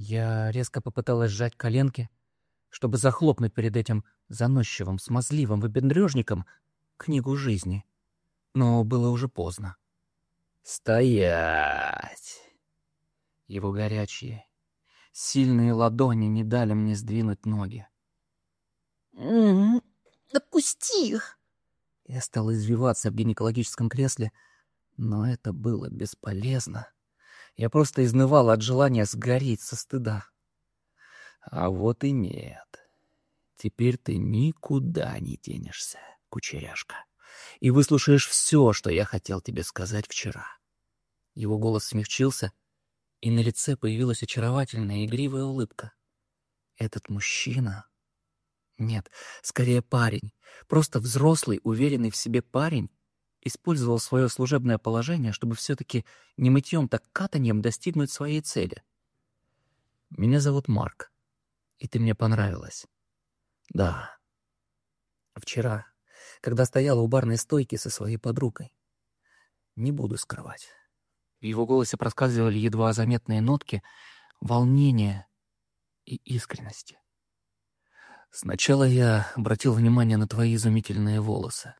Я резко попыталась сжать коленки, чтобы захлопнуть перед этим заносчивым, смазливым выпендрежником книгу жизни. Но было уже поздно. «Стоять!» Его горячие, сильные ладони не дали мне сдвинуть ноги. «М-м, «Отпусти их!» Я стал извиваться в гинекологическом кресле, но это было бесполезно. Я просто изнывал от желания сгореть со стыда. А вот и нет. Теперь ты никуда не денешься, кучеряшка. И выслушаешь все, что я хотел тебе сказать вчера. Его голос смягчился, и на лице появилась очаровательная игривая улыбка. Этот мужчина... Нет, скорее парень. Просто взрослый, уверенный в себе парень использовал свое служебное положение, чтобы все-таки не мытьем, так катанием достигнуть своей цели. Меня зовут Марк, и ты мне понравилась. Да. Вчера, когда стояла у барной стойки со своей подругой. Не буду скрывать. В его голосе проскальзывали едва заметные нотки волнения и искренности. Сначала я обратил внимание на твои изумительные волосы.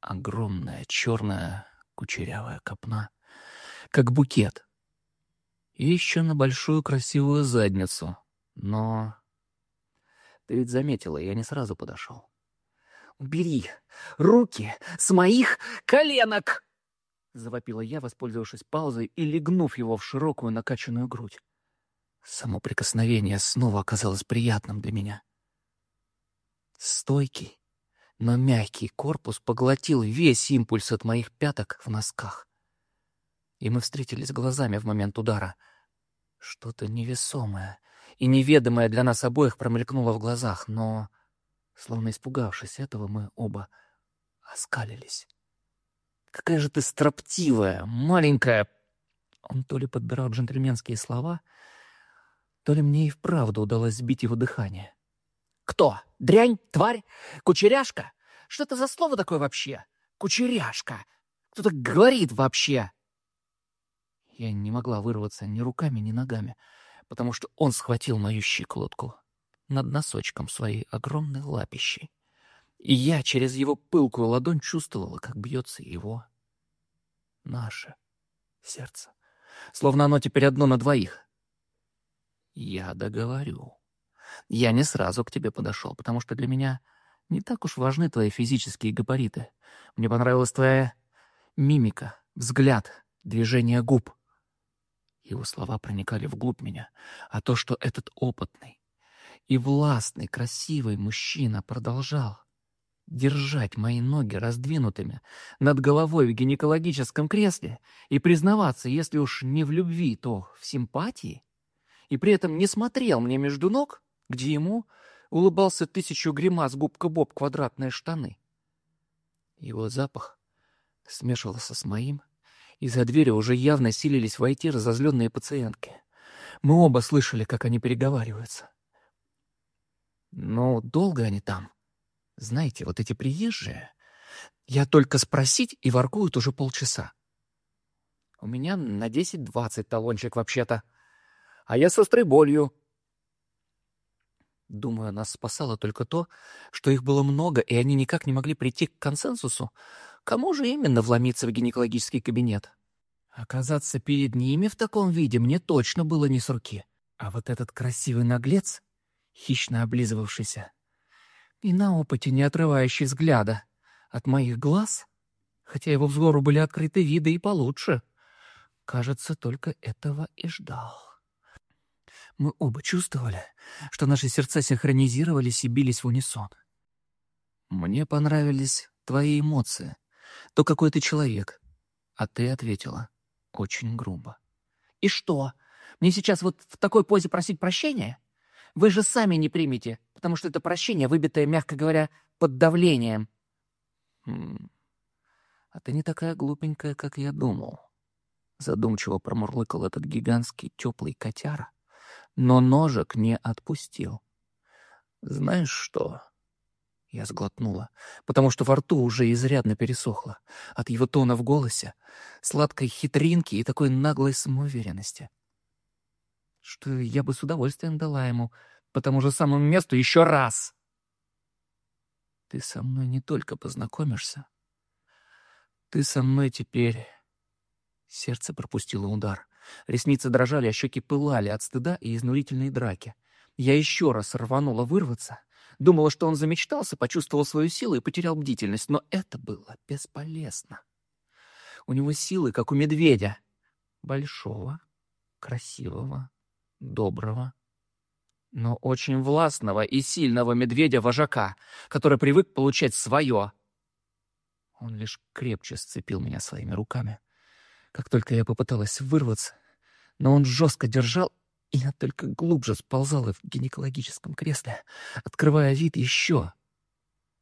Огромная черная кучерявая копна, как букет. И еще на большую красивую задницу. Но ты ведь заметила, я не сразу подошел. «Убери руки с моих коленок!» Завопила я, воспользовавшись паузой и легнув его в широкую накачанную грудь. Само прикосновение снова оказалось приятным для меня. Стойкий, но мягкий корпус поглотил весь импульс от моих пяток в носках. И мы встретились глазами в момент удара. Что-то невесомое и неведомое для нас обоих промелькнуло в глазах, но, словно испугавшись этого, мы оба оскалились. «Какая же ты строптивая, маленькая!» Он то ли подбирал джентльменские слова, то ли мне и вправду удалось сбить его дыхание. Кто? Дрянь? Тварь? Кучеряшка? Что это за слово такое вообще? Кучеряшка. Кто так говорит вообще? Я не могла вырваться ни руками, ни ногами, потому что он схватил мою щиколотку над носочком своей огромной лапищей. И я через его пылкую ладонь чувствовала, как бьется его, наше сердце. Словно оно теперь одно на двоих. Я договорю. Я не сразу к тебе подошел, потому что для меня не так уж важны твои физические габариты. Мне понравилась твоя мимика, взгляд, движение губ. Его слова проникали вглубь меня, а то, что этот опытный и властный, красивый мужчина продолжал держать мои ноги раздвинутыми над головой в гинекологическом кресле и признаваться, если уж не в любви, то в симпатии, и при этом не смотрел мне между ног, где ему улыбался тысячу гримас губка Боб квадратные штаны. Его запах смешивался с моим, и за дверью уже явно силились войти разозленные пациентки. Мы оба слышали, как они переговариваются. Но долго они там? Знаете, вот эти приезжие, я только спросить и воркуют уже полчаса. У меня на десять-двадцать талончик вообще-то. А я с острой болью. Думаю, нас спасало только то, что их было много, и они никак не могли прийти к консенсусу, кому же именно вломиться в гинекологический кабинет. Оказаться перед ними в таком виде мне точно было не с руки. А вот этот красивый наглец, хищно облизывавшийся, и на опыте не отрывающий взгляда от моих глаз, хотя его взору были открыты виды и получше, кажется, только этого и ждал. Мы оба чувствовали, что наши сердца синхронизировались и бились в унисон. «Мне понравились твои эмоции. То, какой ты человек». А ты ответила очень грубо. «И что? Мне сейчас вот в такой позе просить прощения? Вы же сами не примете, потому что это прощение, выбитое, мягко говоря, под давлением». «Хм... А ты не такая глупенькая, как я думал». Задумчиво промурлыкал этот гигантский теплый котяра, но ножик не отпустил. «Знаешь что?» Я сглотнула, потому что во рту уже изрядно пересохло от его тона в голосе, сладкой хитринки и такой наглой самоуверенности. что я бы с удовольствием дала ему по тому же самому месту еще раз. Ты со мной не только познакомишься. Ты со мной теперь... Сердце пропустило удар. Ресницы дрожали, а щеки пылали от стыда и изнурительной драки. Я еще раз рванула вырваться. Думала, что он замечтался, почувствовал свою силу и потерял бдительность, но это было бесполезно. У него силы, как у медведя. Большого, красивого, доброго, но очень властного и сильного медведя-вожака, который привык получать свое. Он лишь крепче сцепил меня своими руками. Как только я попыталась вырваться, но он жестко держал, и я только глубже сползала в гинекологическом кресле, открывая вид еще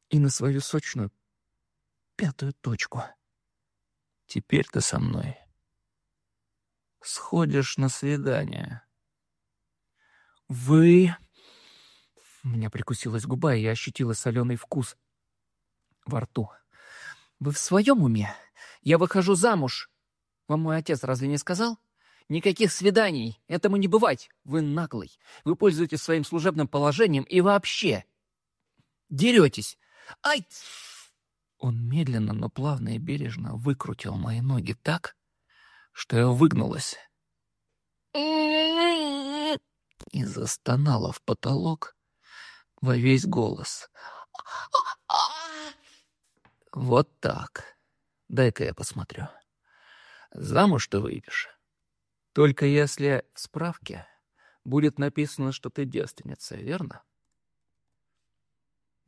и на свою сочную пятую точку. Теперь ты со мной сходишь на свидание. «Вы...» У меня прикусилась губа, и я ощутила соленый вкус во рту. «Вы в своем уме? Я выхожу замуж. Вам мой отец разве не сказал? Никаких свиданий. Этому не бывать. Вы наглый. Вы пользуетесь своим служебным положением и вообще деретесь. Ай!» Он медленно, но плавно и бережно выкрутил мои ноги так, что я выгнулась и застонала в потолок во весь голос. «Вот так. Дай-ка я посмотрю. Замуж ты выйдешь. Только если в справке будет написано, что ты девственница, верно?»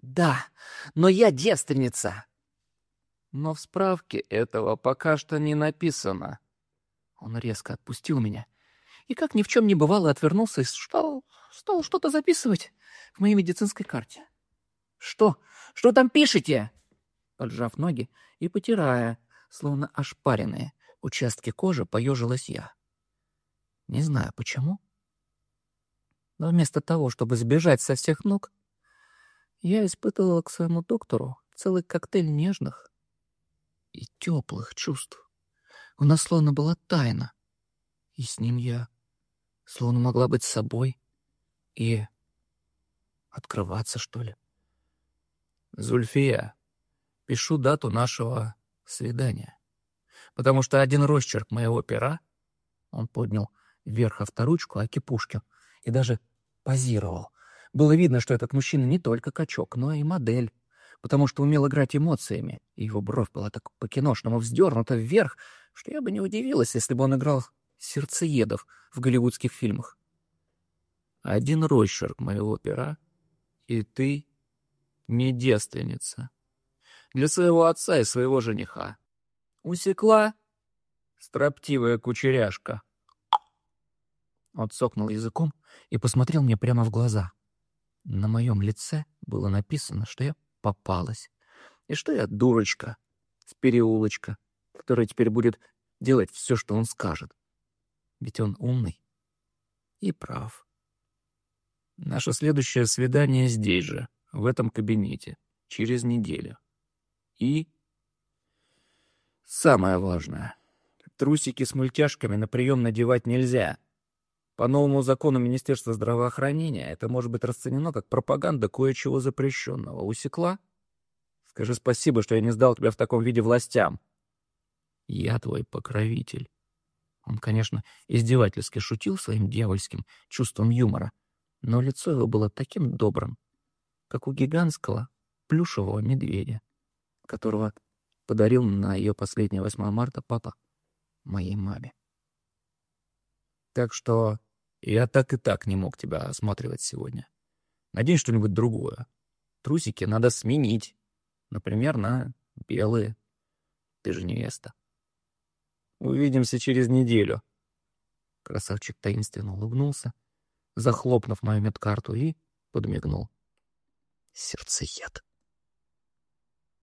«Да, но я девственница!» «Но в справке этого пока что не написано». Он резко отпустил меня и, как ни в чем не бывало, отвернулся и стал, стал что-то записывать в моей медицинской карте. «Что? Что там пишете?» Поджав ноги и потирая, словно ошпаренные, участки кожи, поежилась я. Не знаю почему, но вместо того, чтобы сбежать со всех ног, я испытывала к своему доктору целый коктейль нежных и теплых чувств. У нас словно была тайна, и с ним я словно могла быть собой и открываться, что ли. Зульфия, пишу дату нашего свидания, потому что один росчерк моего пера, он поднял вверх авторучку Аки-пушкин и даже позировал. Было видно, что этот мужчина не только качок, но и модель, потому что умел играть эмоциями, и его бровь была так по-киношному вздернута вверх, что я бы не удивилась, если бы он играл сердцеедов в голливудских фильмах. Один росчерк моего пера, и ты не девственница. Для своего отца и своего жениха. Усекла строптивая кучеряшка. Он цокнул языком и посмотрел мне прямо в глаза. На моем лице было написано, что я попалась, и что я дурочка с переулочка, которая теперь будет делать все, что он скажет. Ведь он умный и прав. Наше следующее свидание здесь же, в этом кабинете, через неделю. И... Самое важное. Трусики с мультяшками на прием надевать нельзя. По новому закону Министерства здравоохранения это может быть расценено как пропаганда кое-чего запрещенного. Усекла? Скажи спасибо, что я не сдал тебя в таком виде властям. Я твой покровитель. Он, конечно, издевательски шутил своим дьявольским чувством юмора, но лицо его было таким добрым, как у гигантского плюшевого медведя, которого подарил на ее последнее 8 марта папа моей маме. Так что я так и так не мог тебя осматривать сегодня. Надень что-нибудь другое. Трусики надо сменить. Например, на белые. Ты же невеста. Увидимся через неделю. Красавчик таинственно улыбнулся, захлопнув мою медкарту и подмигнул. Сердцеед.